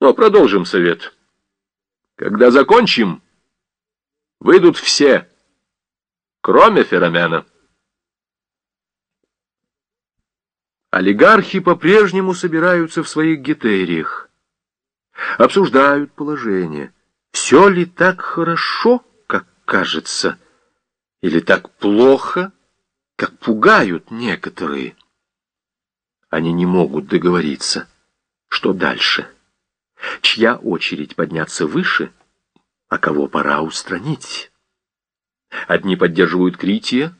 Но продолжим совет. Когда закончим, выйдут все, кроме Феромена. Олигархи по-прежнему собираются в своих гетериях, обсуждают положение. Все ли так хорошо, как кажется, или так плохо, как пугают некоторые? Они не могут договориться, что дальше. Чья очередь подняться выше, а кого пора устранить? Одни поддерживают Крития,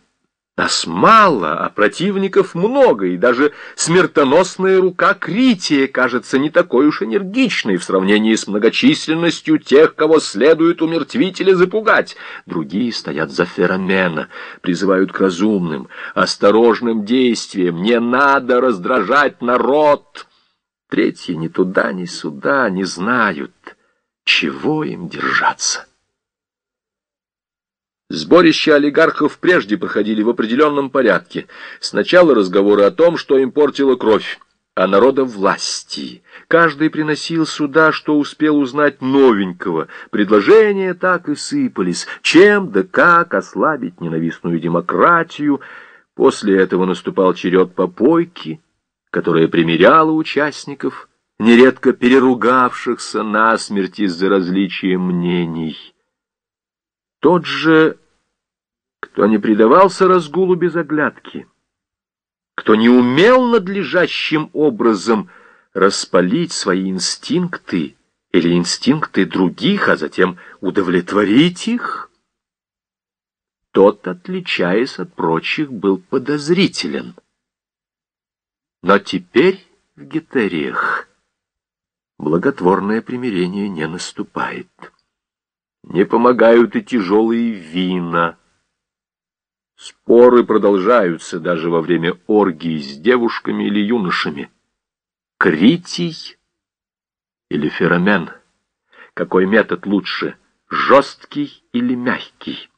нас мало, а противников много, и даже смертоносная рука Крития кажется не такой уж энергичной в сравнении с многочисленностью тех, кого следует умертвить или запугать. Другие стоят за Феромена, призывают к разумным, осторожным действиям. Не надо раздражать народ. Третьи ни туда, ни сюда не знают, чего им держаться. Сборища олигархов прежде проходили в определенном порядке. Сначала разговоры о том, что им портила кровь, а народа власти. Каждый приносил сюда, что успел узнать новенького. Предложения так и сыпались. Чем да как ослабить ненавистную демократию. После этого наступал черед попойки, которая примиряла участников, нередко переругавшихся насмерть из-за различия мнений. Тот же, кто не предавался разгулу без оглядки, кто не умел надлежащим образом распалить свои инстинкты или инстинкты других, а затем удовлетворить их, тот, отличаясь от прочих, был подозрителен. Но теперь в Гетериях благотворное примирение не наступает. Не помогают и тяжелые вина. Споры продолжаются даже во время оргии с девушками или юношами. Критий или феромен? Какой метод лучше, жесткий или мягкий?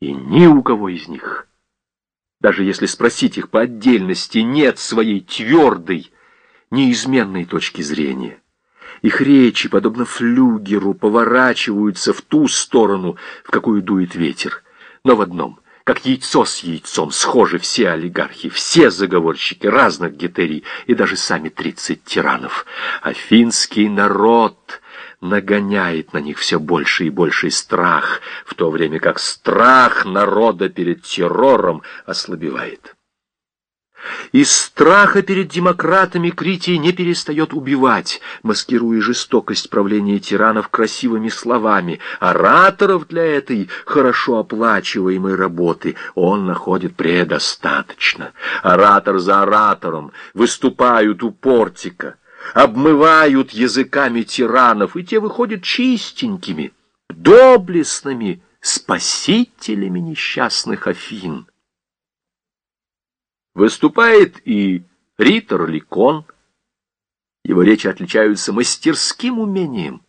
И ни у кого из них, даже если спросить их по отдельности, нет своей твердой, неизменной точки зрения. Их речи, подобно флюгеру, поворачиваются в ту сторону, в какую дует ветер. Но в одном, как яйцо с яйцом, схожи все олигархи, все заговорщики разных гетерий и даже сами тридцать тиранов. Афинский народ нагоняет на них все больше и больше страх, в то время как страх народа перед террором ослабевает. Из страха перед демократами Критий не перестает убивать, маскируя жестокость правления тиранов красивыми словами. Ораторов для этой хорошо оплачиваемой работы он находит предостаточно. Оратор за оратором выступают у портика, обмывают языками тиранов, и те выходят чистенькими, доблестными спасителями несчастных Афин. Выступает и Ритор Ликон. Его речи отличаются мастерским умением.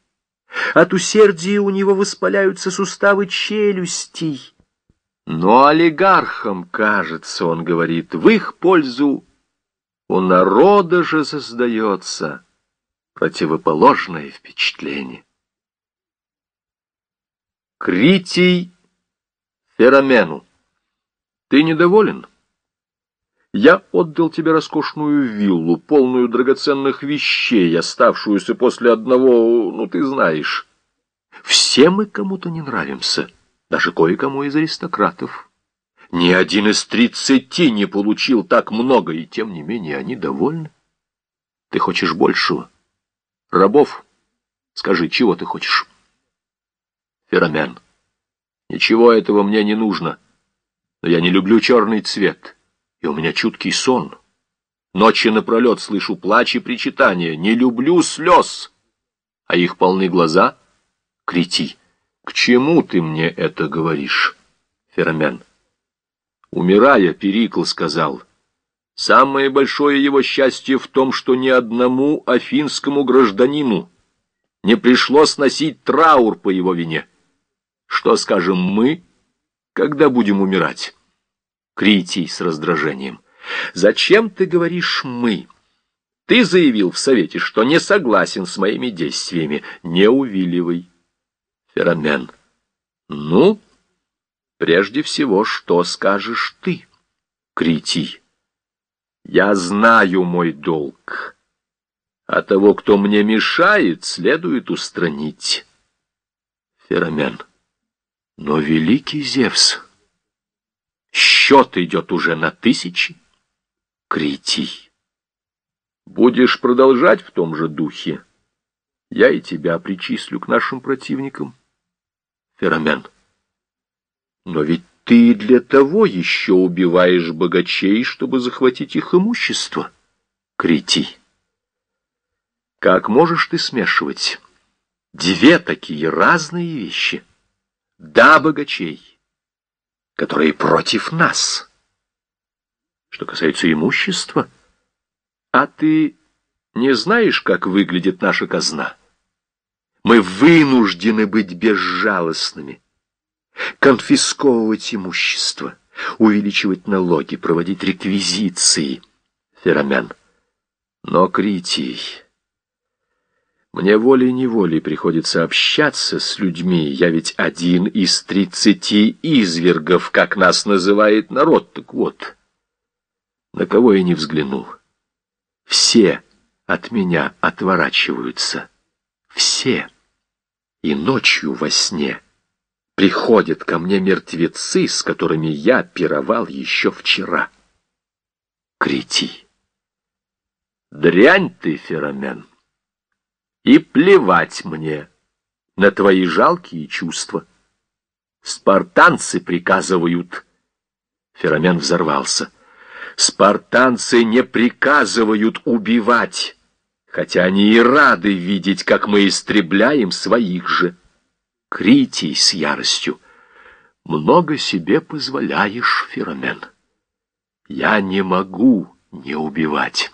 От усердия у него воспаляются суставы челюстей. Но олигархам, кажется, он говорит, в их пользу у народа же создается противоположное впечатление. Критий Феромену. Ты недоволен? Я отдал тебе роскошную виллу, полную драгоценных вещей, оставшуюся после одного, ну, ты знаешь. Все мы кому-то не нравимся, даже кое-кому из аристократов. Ни один из тридцати не получил так много, и тем не менее они довольны. Ты хочешь большего? Рабов? Скажи, чего ты хочешь? Феромен. Ничего этого мне не нужно, но я не люблю черный цвет и у меня чуткий сон. Ночи напролет слышу плач и причитания. Не люблю слез, а их полны глаза. Крити, к чему ты мне это говоришь, Феромен? Умирая, Перикл сказал, самое большое его счастье в том, что ни одному афинскому гражданину не пришлось носить траур по его вине. Что скажем мы, когда будем умирать? Критий с раздражением. «Зачем ты говоришь «мы»? Ты заявил в совете, что не согласен с моими действиями. Не увиливай. Феромен. Ну, прежде всего, что скажешь ты, Критий? Я знаю мой долг, а того, кто мне мешает, следует устранить. Феромен. Но великий Зевс, счет идет уже на тысячи. Критий. Будешь продолжать в том же духе, я и тебя причислю к нашим противникам. Феромен. Но ведь ты для того еще убиваешь богачей, чтобы захватить их имущество. Критий. Как можешь ты смешивать две такие разные вещи? Да, богачей, которые против нас. Что касается имущества, а ты не знаешь, как выглядит наша казна? Мы вынуждены быть безжалостными, конфисковывать имущество, увеличивать налоги, проводить реквизиции. Феромен. Но, Критий, мне волей-неволей приходится общаться с людьми. Я ведь один из тридцати извергов, как нас называет народ. Так вот, на кого я не взглянул. Все от меня отворачиваются. Все. И ночью во сне приходят ко мне мертвецы, с которыми я пировал еще вчера. Крити. Дрянь ты, Феромен. И плевать мне на твои жалкие чувства. Спартанцы приказывают. Феромен взорвался. Спартанцы не приказывают убивать, хотя они и рады видеть, как мы истребляем своих же. Критий с яростью. Много себе позволяешь, Феромен. Я не могу не убивать.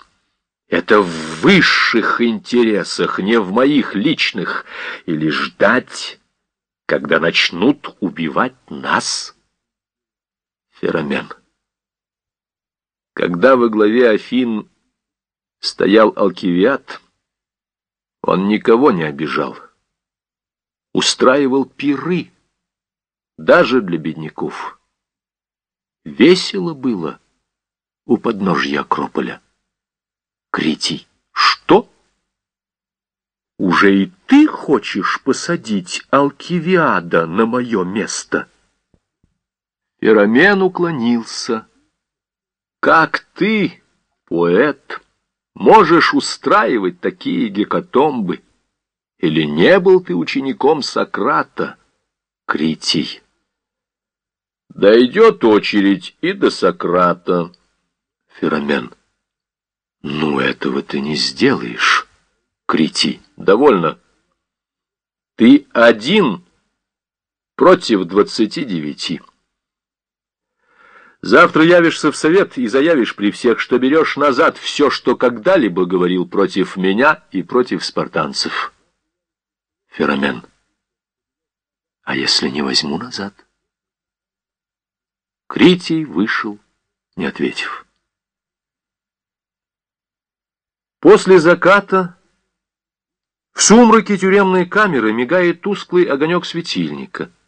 Это в высших интересах, не в моих личных. Или ждать, когда начнут убивать нас. Феромен. Когда во главе Афин стоял Алкивиад, он никого не обижал. Устраивал пиры, даже для бедняков. Весело было у подножья Акрополя. Критий, что? Уже и ты хочешь посадить Алкивиада на мое место? Пиромен уклонился как ты, поэт, можешь устраивать такие гекатомбы? Или не был ты учеником Сократа, Критий? Дойдет очередь и до Сократа, Феромен. Ну, этого ты не сделаешь, Критий. Довольно. Ты один против двадцати девяти. Завтра явишься в совет и заявишь при всех, что берешь назад все, что когда-либо говорил против меня и против спартанцев. Феромен. А если не возьму назад? Критий вышел, не ответив. После заката в сумраке тюремной камеры мигает тусклый огонек светильника —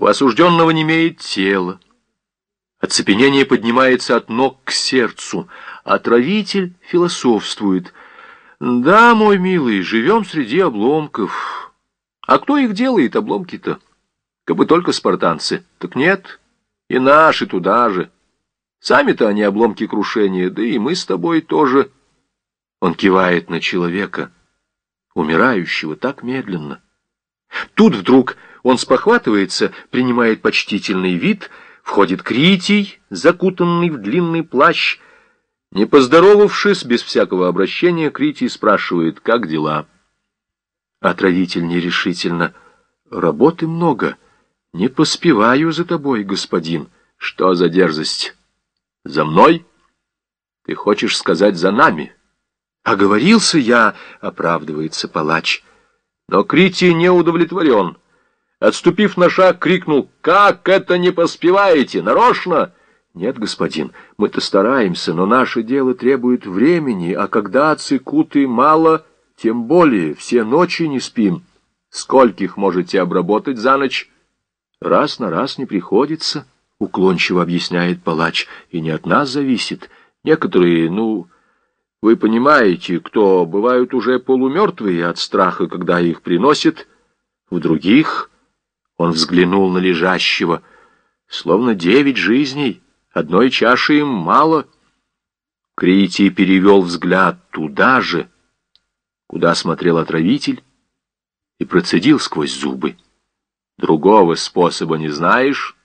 у осужденного не имеет тела. Оцепенение поднимается от ног к сердцу. Отравитель философствует. Да, мой милый, живем среди обломков. А кто их делает, обломки-то? Как бы только спартанцы. Так нет, и наши туда же. Сами-то они обломки крушения, да и мы с тобой тоже. Он кивает на человека, умирающего так медленно. Тут вдруг он спохватывается, принимает почтительный вид, входит Критий, закутанный в длинный плащ. Не поздоровавшись, без всякого обращения, Критий спрашивает, как дела. Отравитель нерешительно. Работы много. Не поспеваю за тобой, господин. Что за дерзость? За мной? Ты хочешь сказать за нами? Оговорился я, оправдывается палач. Но Критий не удовлетворен. Отступив на шаг, крикнул «Как это не поспеваете? Нарочно? Нет, господин, мы-то стараемся, но наше дело требует времени, а когда цикуты мало, тем более все ночи не спим. Скольких можете обработать за ночь? Раз на раз не приходится, уклончиво объясняет палач, и не от нас зависит. Некоторые, ну, вы понимаете, кто бывают уже полумертвые от страха, когда их приносят, в других он взглянул на лежащего, словно девять жизней. Одной чаши им мало. Критий перевел взгляд туда же, куда смотрел отравитель, и процедил сквозь зубы. Другого способа не знаешь?